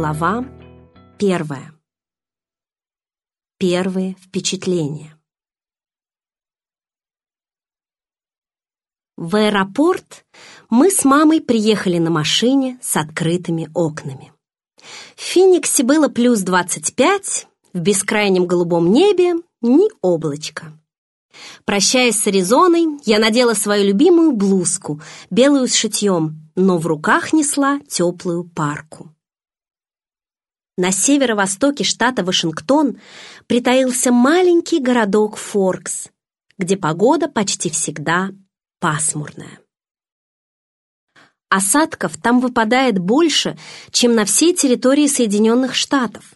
Глава первая. Первые впечатления. В аэропорт мы с мамой приехали на машине с открытыми окнами. В Фениксе было плюс 25, в бескрайнем голубом небе ни облачка. Прощаясь с Аризоной, я надела свою любимую блузку, белую с шитьем, но в руках несла теплую парку. На северо-востоке штата Вашингтон притаился маленький городок Форкс, где погода почти всегда пасмурная. Осадков там выпадает больше, чем на всей территории Соединенных Штатов.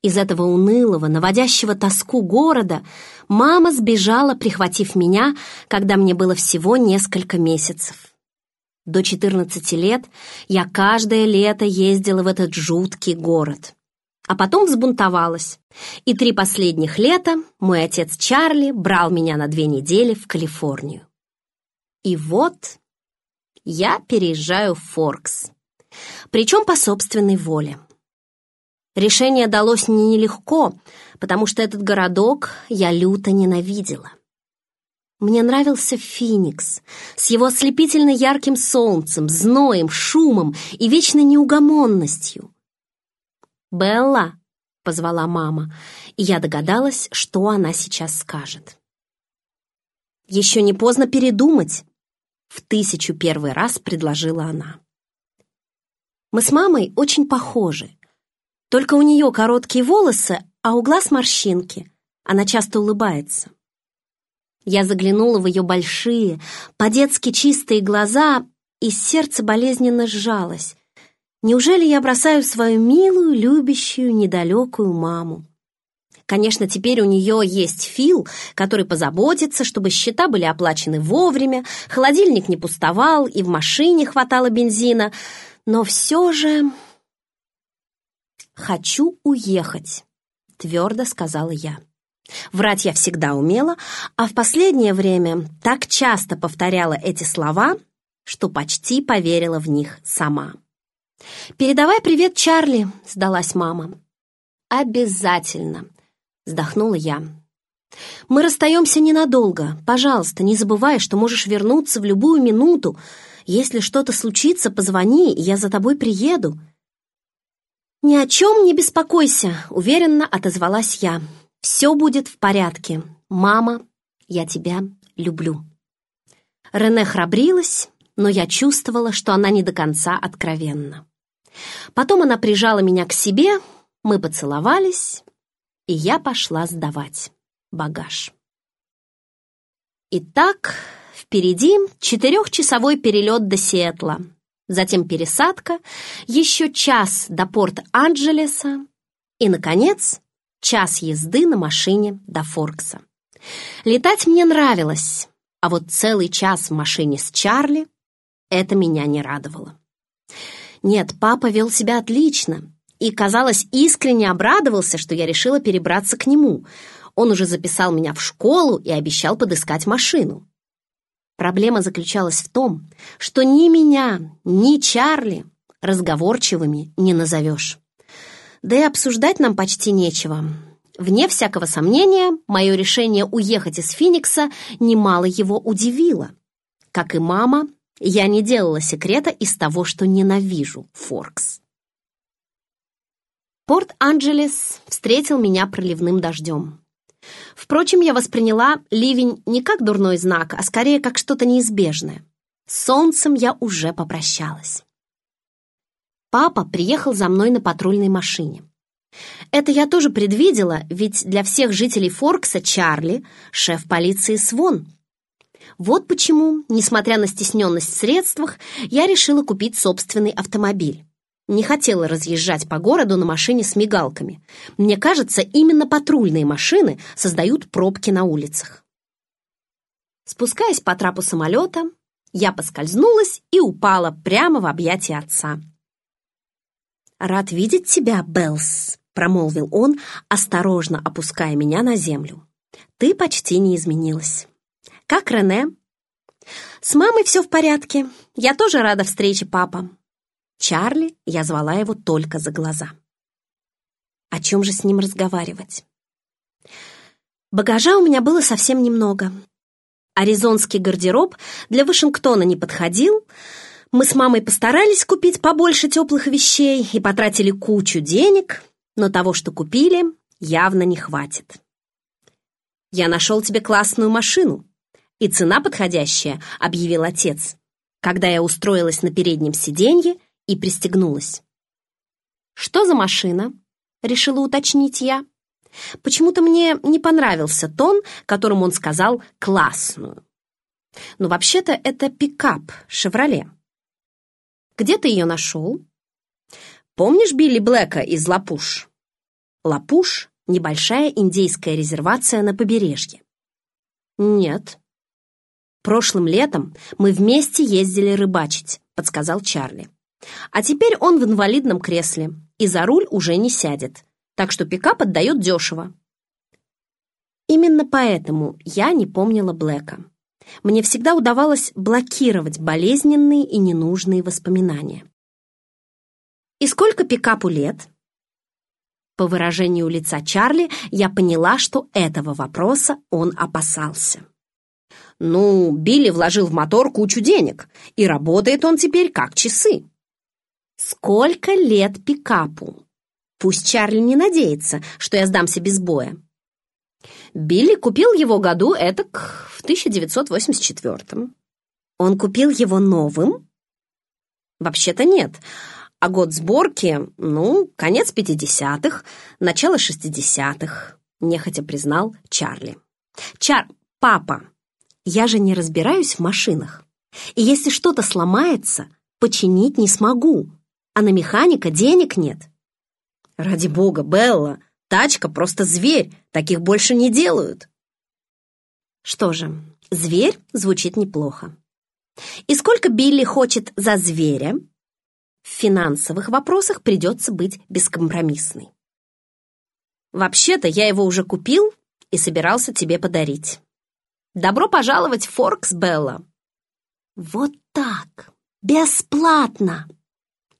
Из этого унылого, наводящего тоску города мама сбежала, прихватив меня, когда мне было всего несколько месяцев. До 14 лет я каждое лето ездила в этот жуткий город. А потом взбунтовалась. И три последних лета мой отец Чарли брал меня на две недели в Калифорнию. И вот я переезжаю в Форкс. Причем по собственной воле. Решение далось мне нелегко, потому что этот городок я люто ненавидела. Мне нравился Феникс с его ослепительно ярким солнцем, зноем, шумом и вечной неугомонностью. «Белла!» — позвала мама, и я догадалась, что она сейчас скажет. «Еще не поздно передумать!» — в тысячу первый раз предложила она. Мы с мамой очень похожи, только у нее короткие волосы, а у глаз морщинки. Она часто улыбается. Я заглянула в ее большие, по-детски чистые глаза, и сердце болезненно сжалось. Неужели я бросаю свою милую, любящую, недалекую маму? Конечно, теперь у нее есть Фил, который позаботится, чтобы счета были оплачены вовремя, холодильник не пустовал и в машине хватало бензина. Но все же «Хочу уехать», — твердо сказала я. Врать я всегда умела, а в последнее время так часто повторяла эти слова, что почти поверила в них сама. «Передавай привет Чарли», — сдалась мама. «Обязательно», — вздохнула я. «Мы расстаемся ненадолго. Пожалуйста, не забывай, что можешь вернуться в любую минуту. Если что-то случится, позвони, я за тобой приеду. «Ни о чем не беспокойся», — уверенно отозвалась я. «Все будет в порядке. Мама, я тебя люблю». Рене храбрилась, но я чувствовала, что она не до конца откровенна. Потом она прижала меня к себе, мы поцеловались, и я пошла сдавать багаж. Итак, впереди четырехчасовой перелет до Сиэтла, затем пересадка, еще час до Порт-Анджелеса и, наконец, час езды на машине до Форкса. Летать мне нравилось, а вот целый час в машине с Чарли — это меня не радовало. Нет, папа вел себя отлично и, казалось, искренне обрадовался, что я решила перебраться к нему. Он уже записал меня в школу и обещал подыскать машину. Проблема заключалась в том, что ни меня, ни Чарли разговорчивыми не назовешь. Да и обсуждать нам почти нечего. Вне всякого сомнения, мое решение уехать из Феникса немало его удивило. Как и мама, я не делала секрета из того, что ненавижу Форкс. Порт-Анджелес встретил меня проливным дождем. Впрочем, я восприняла ливень не как дурной знак, а скорее как что-то неизбежное. С солнцем я уже попрощалась. Папа приехал за мной на патрульной машине. Это я тоже предвидела, ведь для всех жителей Форкса Чарли — шеф полиции Свон. Вот почему, несмотря на стесненность в средствах, я решила купить собственный автомобиль. Не хотела разъезжать по городу на машине с мигалками. Мне кажется, именно патрульные машины создают пробки на улицах. Спускаясь по трапу самолета, я поскользнулась и упала прямо в объятия отца. «Рад видеть тебя, Беллс», — промолвил он, осторожно опуская меня на землю. «Ты почти не изменилась. Как Рене?» «С мамой все в порядке. Я тоже рада встрече, папа. Чарли я звала его только за глаза. О чем же с ним разговаривать? Багажа у меня было совсем немного. Аризонский гардероб для Вашингтона не подходил. Мы с мамой постарались купить побольше теплых вещей и потратили кучу денег, но того, что купили, явно не хватит. «Я нашел тебе классную машину, и цена подходящая», — объявил отец, когда я устроилась на переднем сиденье и пристегнулась. «Что за машина?» — решила уточнить я. Почему-то мне не понравился тон, которым он сказал «классную». Но вообще-то это пикап «Шевроле». «Где ты ее нашел?» «Помнишь Билли Блэка из Лапуш?» Лапуш — небольшая индейская резервация на побережье. «Нет». «Прошлым летом мы вместе ездили рыбачить», — подсказал Чарли. «А теперь он в инвалидном кресле и за руль уже не сядет так что пикап отдает дешево. Именно поэтому я не помнила Блэка. Мне всегда удавалось блокировать болезненные и ненужные воспоминания. «И сколько пикапу лет?» По выражению лица Чарли я поняла, что этого вопроса он опасался. «Ну, Билли вложил в мотор кучу денег, и работает он теперь как часы». «Сколько лет пикапу?» Пусть Чарли не надеется, что я сдамся без боя. Билли купил его году этак в 1984-м. Он купил его новым? Вообще-то нет. А год сборки, ну, конец 50-х, начало 60-х, нехотя признал Чарли. Чар... Папа, я же не разбираюсь в машинах. И если что-то сломается, починить не смогу, а на механика денег нет. «Ради бога, Белла, тачка просто зверь, таких больше не делают». Что же, зверь звучит неплохо. И сколько Билли хочет за зверя? В финансовых вопросах придется быть бескомпромиссной. Вообще-то я его уже купил и собирался тебе подарить. Добро пожаловать Форкс, Белла. Вот так, бесплатно.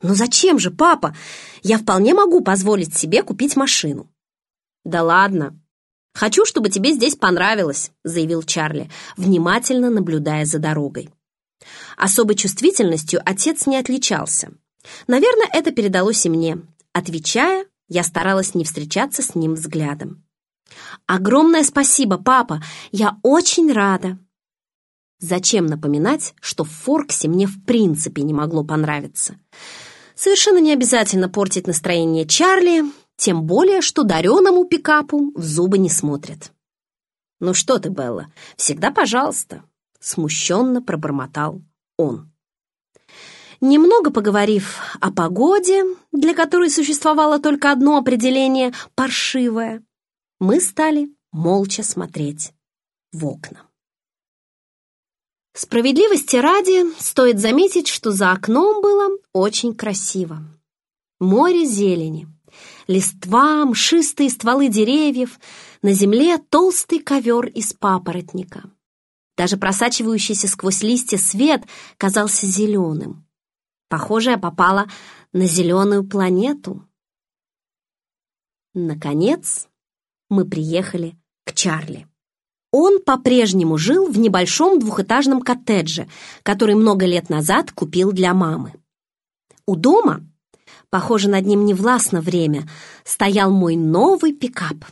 «Ну зачем же, папа? Я вполне могу позволить себе купить машину». «Да ладно. Хочу, чтобы тебе здесь понравилось», — заявил Чарли, внимательно наблюдая за дорогой. Особой чувствительностью отец не отличался. Наверное, это передалось и мне. Отвечая, я старалась не встречаться с ним взглядом. «Огромное спасибо, папа! Я очень рада!» Зачем напоминать, что в Форксе мне в принципе не могло понравиться? Совершенно не обязательно портить настроение Чарли, тем более, что дареному пикапу в зубы не смотрят. «Ну что ты, Белла, всегда пожалуйста», — смущенно пробормотал он. Немного поговорив о погоде, для которой существовало только одно определение — паршивое, мы стали молча смотреть в окна. Справедливости ради, стоит заметить, что за окном было очень красиво. Море зелени, листва, мшистые стволы деревьев, на земле толстый ковер из папоротника. Даже просачивающийся сквозь листья свет казался зеленым. Похоже, я попала на зеленую планету. Наконец, мы приехали к Чарли. Он по-прежнему жил в небольшом двухэтажном коттедже, который много лет назад купил для мамы. У дома, похоже, над ним не властно время, стоял мой новый пикап.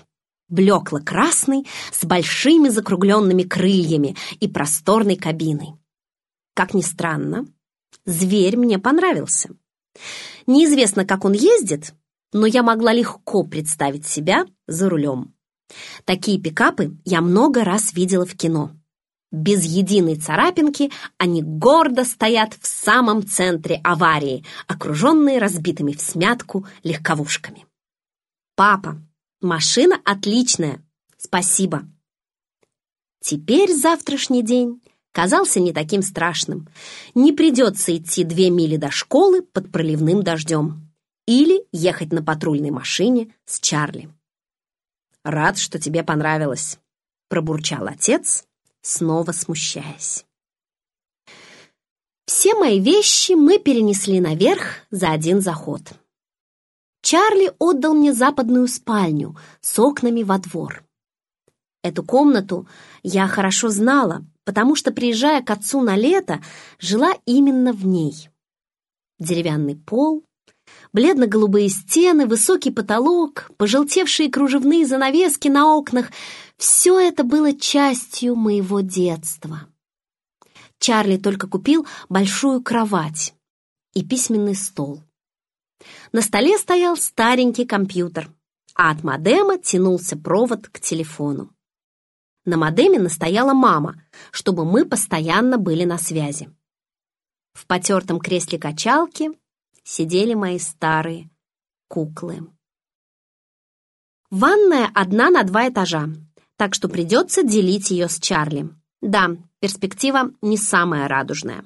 Блекло-красный, с большими закругленными крыльями и просторной кабиной. Как ни странно, зверь мне понравился. Неизвестно, как он ездит, но я могла легко представить себя за рулем. Такие пикапы я много раз видела в кино. Без единой царапинки они гордо стоят в самом центре аварии, окруженные разбитыми в смятку легковушками. «Папа, машина отличная, спасибо!» Теперь завтрашний день казался не таким страшным. Не придется идти две мили до школы под проливным дождем или ехать на патрульной машине с Чарли. «Рад, что тебе понравилось», — пробурчал отец, снова смущаясь. Все мои вещи мы перенесли наверх за один заход. Чарли отдал мне западную спальню с окнами во двор. Эту комнату я хорошо знала, потому что, приезжая к отцу на лето, жила именно в ней. Деревянный пол, бледно-голубые стены, высокий потолок, пожелтевшие кружевные занавески на окнах — все это было частью моего детства. Чарли только купил большую кровать и письменный стол. На столе стоял старенький компьютер, а от модема тянулся провод к телефону. На модеме настояла мама, чтобы мы постоянно были на связи. В потертом кресле качалки сидели мои старые куклы. Ванная одна на два этажа, так что придется делить ее с Чарли. Да, перспектива не самая радужная.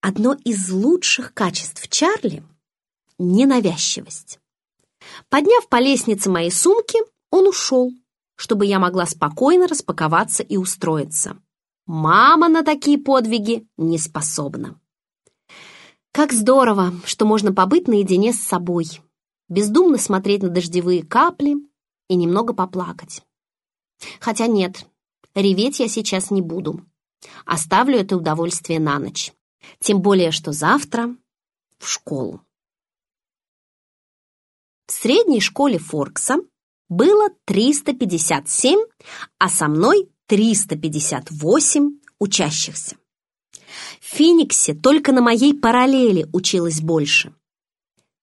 Одно из лучших качеств Чарли — ненавязчивость. Подняв по лестнице мои сумки, он ушел, чтобы я могла спокойно распаковаться и устроиться. Мама на такие подвиги не способна. Как здорово, что можно побыть наедине с собой, бездумно смотреть на дождевые капли и немного поплакать. Хотя нет, реветь я сейчас не буду. Оставлю это удовольствие на ночь. Тем более, что завтра в школу. В средней школе Форкса было 357, а со мной 358 учащихся. В Фениксе только на моей параллели училось больше.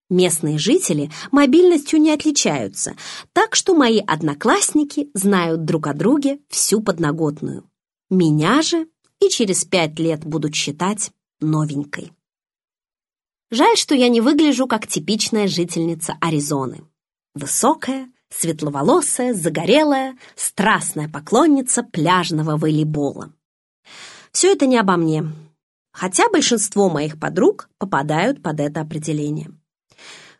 Местные жители мобильностью не отличаются, так что мои одноклассники знают друг о друге всю подноготную. Меня же и через пять лет будут считать новенькой. Жаль, что я не выгляжу как типичная жительница Аризоны. Высокая, светловолосая, загорелая, страстная поклонница пляжного волейбола. Все это не обо мне, хотя большинство моих подруг попадают под это определение.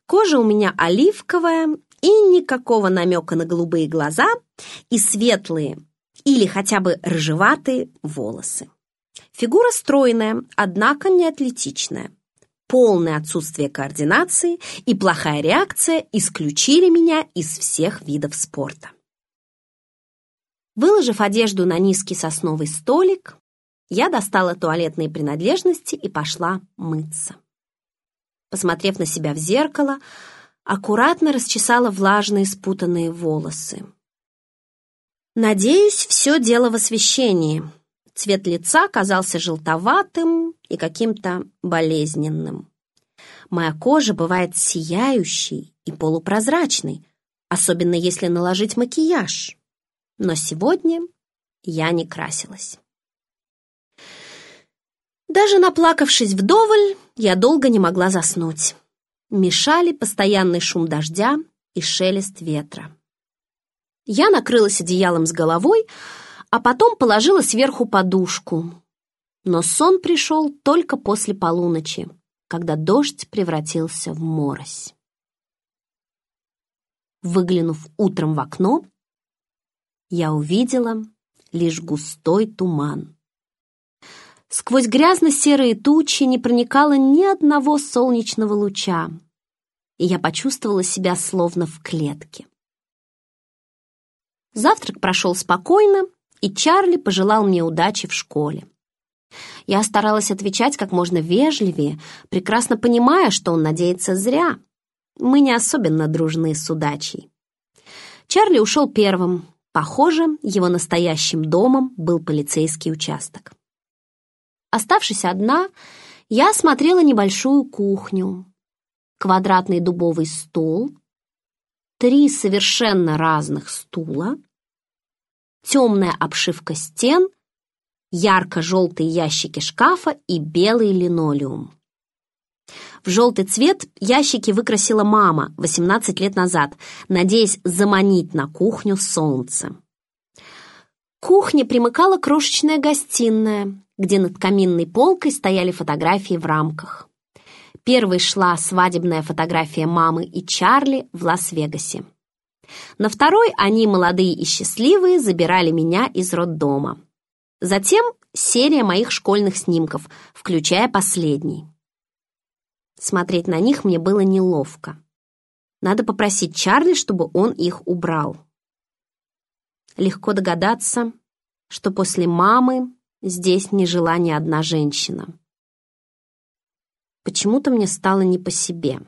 Кожа у меня оливковая и никакого намека на голубые глаза и светлые или хотя бы рыжеватые волосы. Фигура стройная, однако не атлетичная полное отсутствие координации и плохая реакция исключили меня из всех видов спорта. Выложив одежду на низкий сосновый столик, я достала туалетные принадлежности и пошла мыться. Посмотрев на себя в зеркало, аккуратно расчесала влажные спутанные волосы. Надеюсь, все дело в освещении. Цвет лица казался желтоватым и каким-то болезненным. Моя кожа бывает сияющей и полупрозрачной, особенно если наложить макияж. Но сегодня я не красилась. Даже наплакавшись вдоволь, я долго не могла заснуть. Мешали постоянный шум дождя и шелест ветра. Я накрылась одеялом с головой, а потом положила сверху подушку. Но сон пришел только после полуночи, когда дождь превратился в морось. Выглянув утром в окно, я увидела лишь густой туман. Сквозь грязно-серые тучи не проникало ни одного солнечного луча, и я почувствовала себя словно в клетке. Завтрак прошел спокойно, и Чарли пожелал мне удачи в школе. Я старалась отвечать как можно вежливее, прекрасно понимая, что он надеется зря. Мы не особенно дружны с удачей. Чарли ушел первым. Похоже, его настоящим домом был полицейский участок. Оставшись одна, я осмотрела небольшую кухню. Квадратный дубовый стол, три совершенно разных стула, темная обшивка стен, ярко-желтые ящики шкафа и белый линолеум. В желтый цвет ящики выкрасила мама 18 лет назад, надеясь заманить на кухню солнце. К кухне примыкала крошечная гостиная, где над каминной полкой стояли фотографии в рамках. Первой шла свадебная фотография мамы и Чарли в Лас-Вегасе. На второй они, молодые и счастливые, забирали меня из роддома. Затем серия моих школьных снимков, включая последний. Смотреть на них мне было неловко. Надо попросить Чарли, чтобы он их убрал. Легко догадаться, что после мамы здесь не жила ни одна женщина. Почему-то мне стало не по себе.